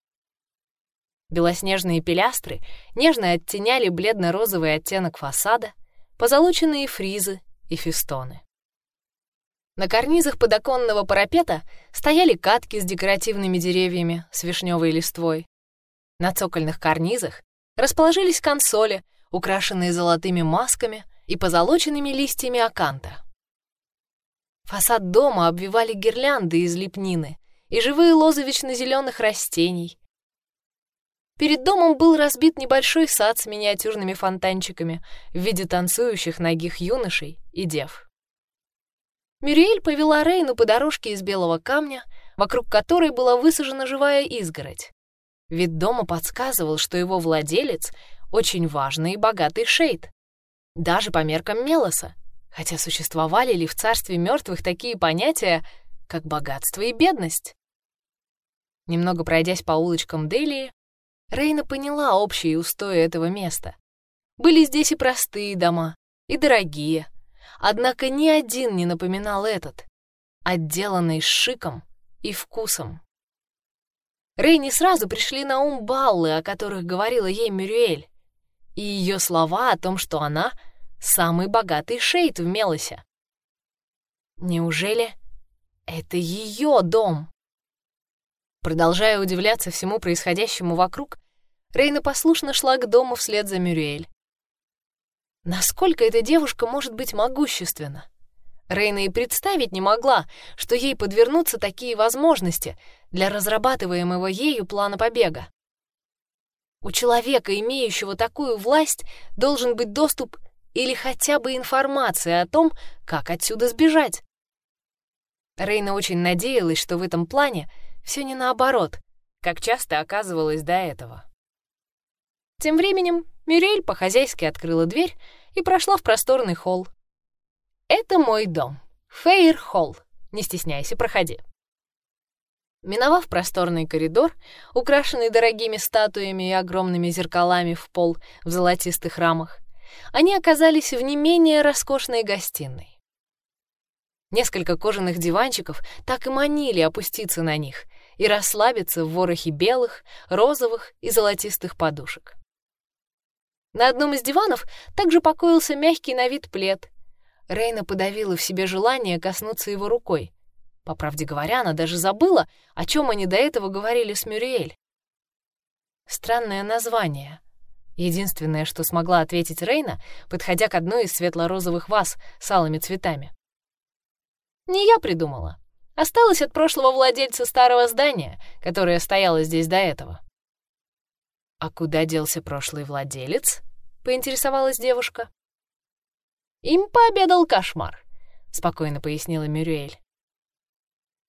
Белоснежные пилястры нежно оттеняли бледно-розовый оттенок фасада, позолоченные фризы и фестоны. На карнизах подоконного парапета стояли катки с декоративными деревьями с вишневой листвой. На цокольных карнизах расположились консоли, украшенные золотыми масками и позолоченными листьями аканта. Фасад дома обвивали гирлянды из лепнины и живые лозы вечно-зеленых растений. Перед домом был разбит небольшой сад с миниатюрными фонтанчиками в виде танцующих ногих юношей и дев. Мюриэль повела Рейну по дорожке из белого камня, вокруг которой была высажена живая изгородь. Вид дома подсказывал, что его владелец — очень важный и богатый шейд, даже по меркам Мелоса, хотя существовали ли в царстве мертвых такие понятия, как богатство и бедность. Немного пройдясь по улочкам Делии, Рейна поняла общие устои этого места. Были здесь и простые дома, и дорогие, однако ни один не напоминал этот, отделанный шиком и вкусом. Рейне сразу пришли на ум баллы, о которых говорила ей Мюрюэль, и ее слова о том, что она — самый богатый шейд в Мелосе. Неужели это ее дом? Продолжая удивляться всему происходящему вокруг, Рейна послушно шла к дому вслед за Мюриэль. Насколько эта девушка может быть могущественна? Рейна и представить не могла, что ей подвернутся такие возможности для разрабатываемого ею плана побега. У человека, имеющего такую власть, должен быть доступ или хотя бы информация о том, как отсюда сбежать. Рейна очень надеялась, что в этом плане все не наоборот, как часто оказывалось до этого. Тем временем Мюрель по-хозяйски открыла дверь и прошла в просторный холл. «Это мой дом. Фейр-холл. Не стесняйся, проходи». Миновав просторный коридор, украшенный дорогими статуями и огромными зеркалами в пол в золотистых рамах, они оказались в не менее роскошной гостиной. Несколько кожаных диванчиков так и манили опуститься на них и расслабиться в ворохе белых, розовых и золотистых подушек. На одном из диванов также покоился мягкий на вид плед. Рейна подавила в себе желание коснуться его рукой. По правде говоря, она даже забыла, о чем они до этого говорили с Мюриэль. Странное название Единственное, что смогла ответить Рейна, подходя к одной из светло-розовых ваз с алыми цветами. «Не я придумала. Осталось от прошлого владельца старого здания, которое стояло здесь до этого». «А куда делся прошлый владелец?» — поинтересовалась девушка. «Им пообедал кошмар», — спокойно пояснила Мюрюэль.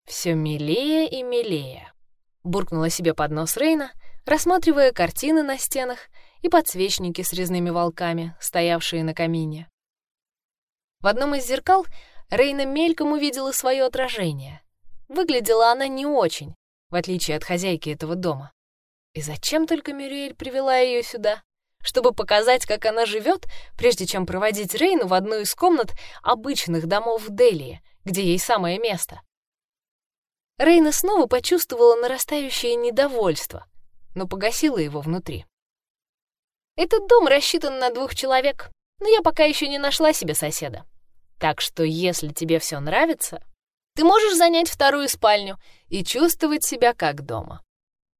«Все милее и милее», — буркнула себе под нос Рейна, рассматривая картины на стенах и подсвечники с резными волками, стоявшие на камине. В одном из зеркал Рейна мельком увидела свое отражение. Выглядела она не очень, в отличие от хозяйки этого дома. И зачем только Мюриэль привела ее сюда? Чтобы показать, как она живет, прежде чем проводить Рейну в одну из комнат обычных домов в Делии, где ей самое место. Рейна снова почувствовала нарастающее недовольство, но погасила его внутри. Этот дом рассчитан на двух человек, но я пока еще не нашла себе соседа. Так что, если тебе все нравится, ты можешь занять вторую спальню и чувствовать себя как дома.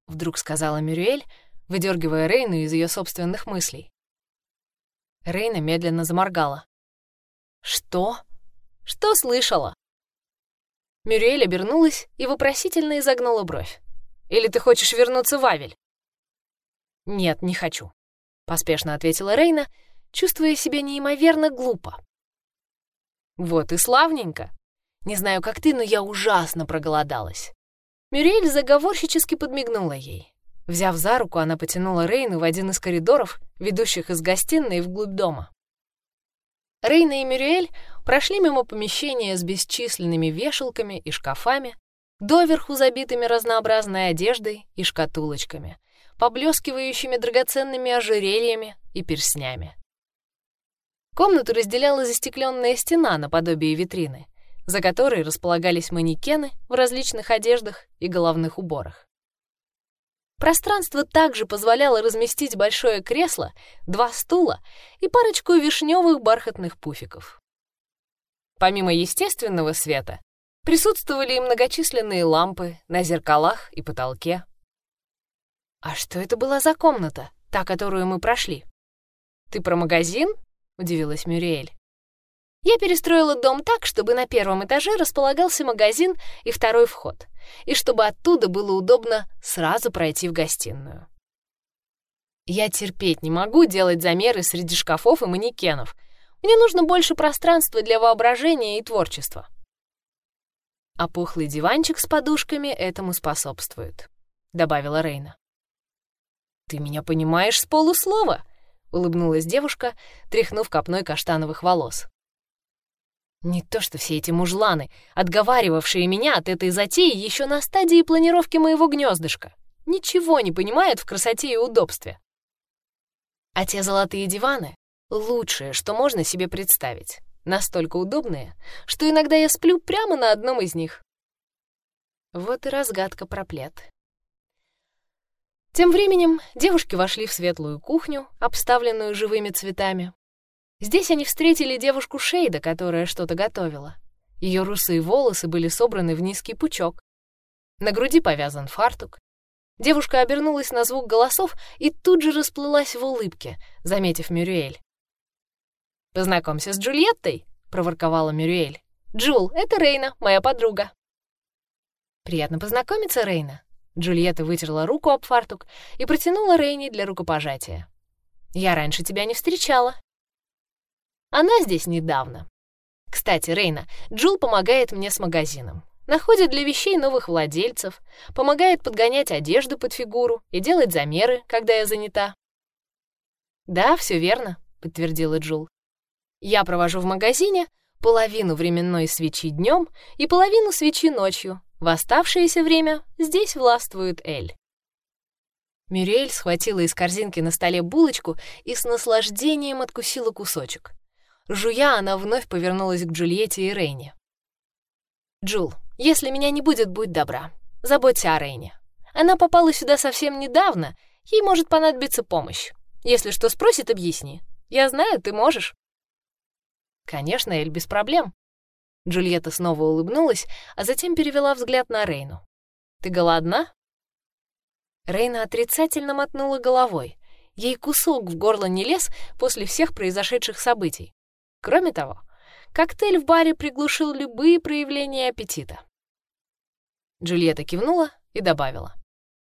Вдруг сказала Мюрюэль, выдергивая Рейну из ее собственных мыслей. Рейна медленно заморгала. «Что? Что слышала?» Мюриэль обернулась и вопросительно изогнула бровь. «Или ты хочешь вернуться в Авель?» «Нет, не хочу», — поспешно ответила Рейна, чувствуя себя неимоверно глупо. «Вот и славненько. Не знаю, как ты, но я ужасно проголодалась». Мюриэль заговорщически подмигнула ей. Взяв за руку, она потянула Рейну в один из коридоров, ведущих из гостиной вглубь дома. Рейна и Мюриэль прошли мимо помещения с бесчисленными вешалками и шкафами, доверху забитыми разнообразной одеждой и шкатулочками, поблескивающими драгоценными ожерельями и перснями. Комнату разделяла застекленная стена наподобие витрины, за которой располагались манекены в различных одеждах и головных уборах. Пространство также позволяло разместить большое кресло, два стула и парочку вишневых бархатных пуфиков. Помимо естественного света, присутствовали и многочисленные лампы на зеркалах и потолке. «А что это была за комната, та, которую мы прошли?» «Ты про магазин?» — удивилась Мюриэль. Я перестроила дом так, чтобы на первом этаже располагался магазин и второй вход, и чтобы оттуда было удобно сразу пройти в гостиную. Я терпеть не могу делать замеры среди шкафов и манекенов. Мне нужно больше пространства для воображения и творчества. А пухлый диванчик с подушками этому способствует, добавила Рейна. Ты меня понимаешь с полуслова, улыбнулась девушка, тряхнув копной каштановых волос. Не то что все эти мужланы, отговаривавшие меня от этой затеи еще на стадии планировки моего гнездышка. Ничего не понимают в красоте и удобстве. А те золотые диваны — лучшее, что можно себе представить. Настолько удобные, что иногда я сплю прямо на одном из них. Вот и разгадка проплет. Тем временем девушки вошли в светлую кухню, обставленную живыми цветами, Здесь они встретили девушку Шейда, которая что-то готовила. Ее русые волосы были собраны в низкий пучок. На груди повязан фартук. Девушка обернулась на звук голосов и тут же расплылась в улыбке, заметив Мюрюэль. «Познакомься с Джульеттой», — проворковала Мюрюэль. «Джул, это Рейна, моя подруга». «Приятно познакомиться, Рейна». Джульетта вытерла руку об фартук и протянула Рейне для рукопожатия. «Я раньше тебя не встречала, она здесь недавно. Кстати, Рейна, Джул помогает мне с магазином. Находит для вещей новых владельцев, помогает подгонять одежду под фигуру и делать замеры, когда я занята. «Да, все верно», — подтвердила Джул. «Я провожу в магазине половину временной свечи днем и половину свечи ночью. В оставшееся время здесь властвует Эль». Мюриэль схватила из корзинки на столе булочку и с наслаждением откусила кусочек. Жуя, она вновь повернулась к Джульетте и Рейне. «Джул, если меня не будет, будь добра. Заботься о Рейне. Она попала сюда совсем недавно, ей может понадобиться помощь. Если что спросит, объясни. Я знаю, ты можешь». «Конечно, Эль, без проблем». Джульетта снова улыбнулась, а затем перевела взгляд на Рейну. «Ты голодна?» Рейна отрицательно мотнула головой. Ей кусок в горло не лез после всех произошедших событий. Кроме того, коктейль в баре приглушил любые проявления аппетита. Джульетта кивнула и добавила.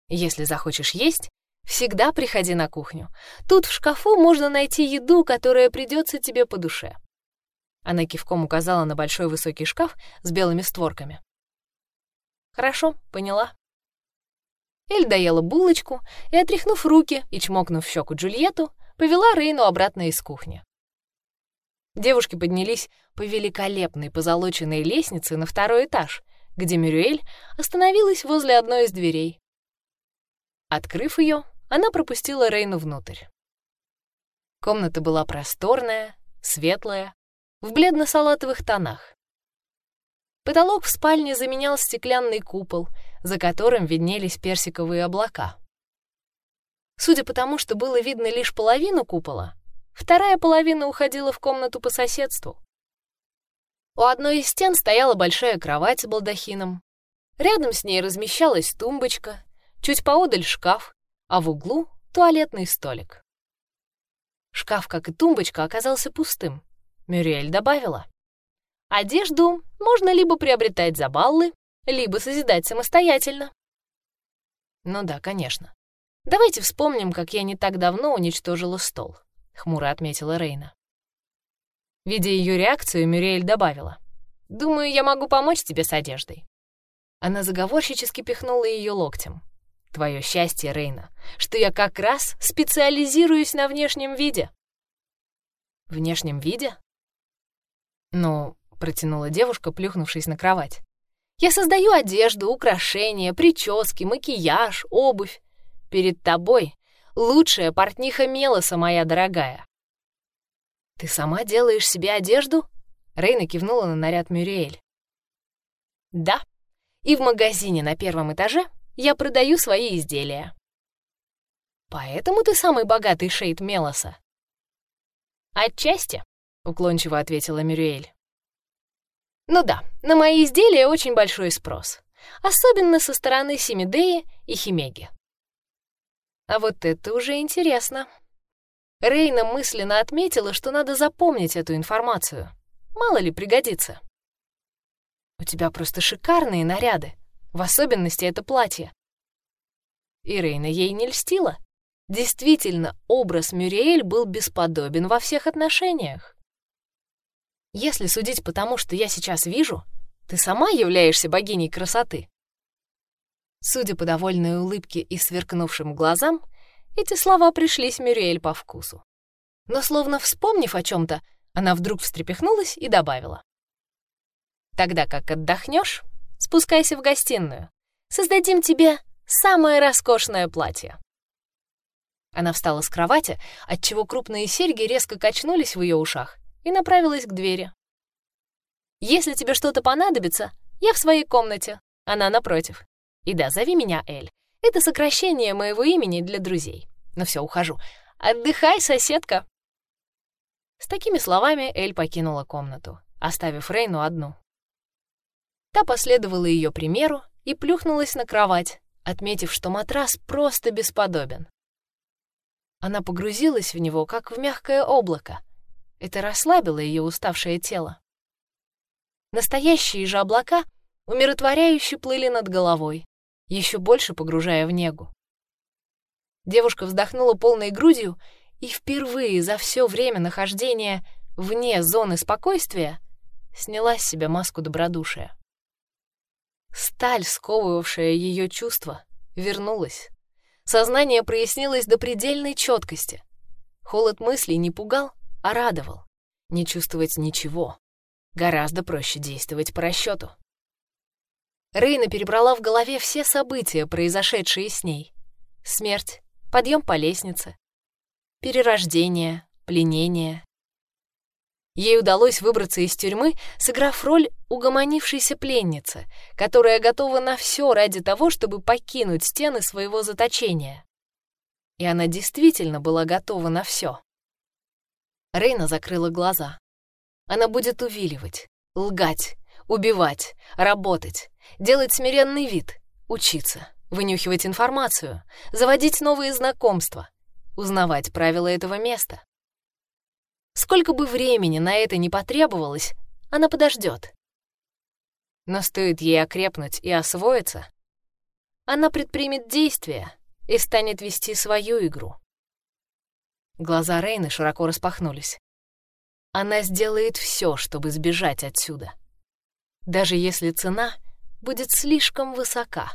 «Если захочешь есть, всегда приходи на кухню. Тут в шкафу можно найти еду, которая придется тебе по душе». Она кивком указала на большой высокий шкаф с белыми створками. «Хорошо, поняла». Эль доела булочку и, отряхнув руки и чмокнув в щеку Джульетту, повела Рейну обратно из кухни. Девушки поднялись по великолепной позолоченной лестнице на второй этаж, где Мюрюэль остановилась возле одной из дверей. Открыв ее, она пропустила Рейну внутрь. Комната была просторная, светлая, в бледно-салатовых тонах. Потолок в спальне заменял стеклянный купол, за которым виднелись персиковые облака. Судя по тому, что было видно лишь половину купола, Вторая половина уходила в комнату по соседству. У одной из стен стояла большая кровать с балдахином. Рядом с ней размещалась тумбочка, чуть поодаль шкаф, а в углу — туалетный столик. Шкаф, как и тумбочка, оказался пустым. Мюриэль добавила. Одежду можно либо приобретать за баллы, либо созидать самостоятельно. Ну да, конечно. Давайте вспомним, как я не так давно уничтожила стол, хмуро отметила Рейна. Видя ее реакцию, Мюриэль добавила. «Думаю, я могу помочь тебе с одеждой». Она заговорщически пихнула ее локтем. «Твое счастье, Рейна, что я как раз специализируюсь на внешнем виде». «Внешнем виде?» «Ну, протянула девушка, плюхнувшись на кровать. «Я создаю одежду, украшения, прически, макияж, обувь. Перед тобой лучшая портниха Мелоса, моя дорогая». «Ты сама делаешь себе одежду?» Рейна кивнула на наряд Мюриэль. «Да, и в магазине на первом этаже я продаю свои изделия». «Поэтому ты самый богатый шейд Мелоса?» «Отчасти», — уклончиво ответила Мюриэль. Ну да, на мои изделия очень большой спрос, особенно со стороны Семидеи и Химеги. А вот это уже интересно. Рейна мысленно отметила, что надо запомнить эту информацию. Мало ли пригодится. У тебя просто шикарные наряды, в особенности это платье. И Рейна ей не льстила. Действительно, образ Мюриэль был бесподобен во всех отношениях. Если судить по тому, что я сейчас вижу, ты сама являешься богиней красоты. Судя по довольной улыбке и сверкнувшим глазам, эти слова пришлись Мюриэль по вкусу. Но словно вспомнив о чем то она вдруг встрепехнулась и добавила. «Тогда как отдохнешь, спускайся в гостиную. Создадим тебе самое роскошное платье». Она встала с кровати, отчего крупные серьги резко качнулись в ее ушах, и направилась к двери. «Если тебе что-то понадобится, я в своей комнате, она напротив. И да, зови меня Эль. Это сокращение моего имени для друзей. Ну все, ухожу. Отдыхай, соседка!» С такими словами Эль покинула комнату, оставив Рейну одну. Та последовала ее примеру и плюхнулась на кровать, отметив, что матрас просто бесподобен. Она погрузилась в него, как в мягкое облако, это расслабило ее уставшее тело. Настоящие же облака умиротворяюще плыли над головой, еще больше погружая в негу. Девушка вздохнула полной грудью и впервые за все время нахождения вне зоны спокойствия сняла с себя маску добродушия. Сталь, сковывавшая ее чувства, вернулась. Сознание прояснилось до предельной четкости. Холод мыслей не пугал, а радовал. Не чувствовать ничего. Гораздо проще действовать по расчету. Рейна перебрала в голове все события, произошедшие с ней. Смерть, подъем по лестнице, перерождение, пленение. Ей удалось выбраться из тюрьмы, сыграв роль угомонившейся пленницы, которая готова на все ради того, чтобы покинуть стены своего заточения. И она действительно была готова на все. Рейна закрыла глаза. Она будет увиливать, лгать, убивать, работать, делать смиренный вид, учиться, вынюхивать информацию, заводить новые знакомства, узнавать правила этого места. Сколько бы времени на это не потребовалось, она подождет. Но стоит ей окрепнуть и освоиться, она предпримет действия и станет вести свою игру. Глаза Рейны широко распахнулись. Она сделает все, чтобы сбежать отсюда. Даже если цена будет слишком высока.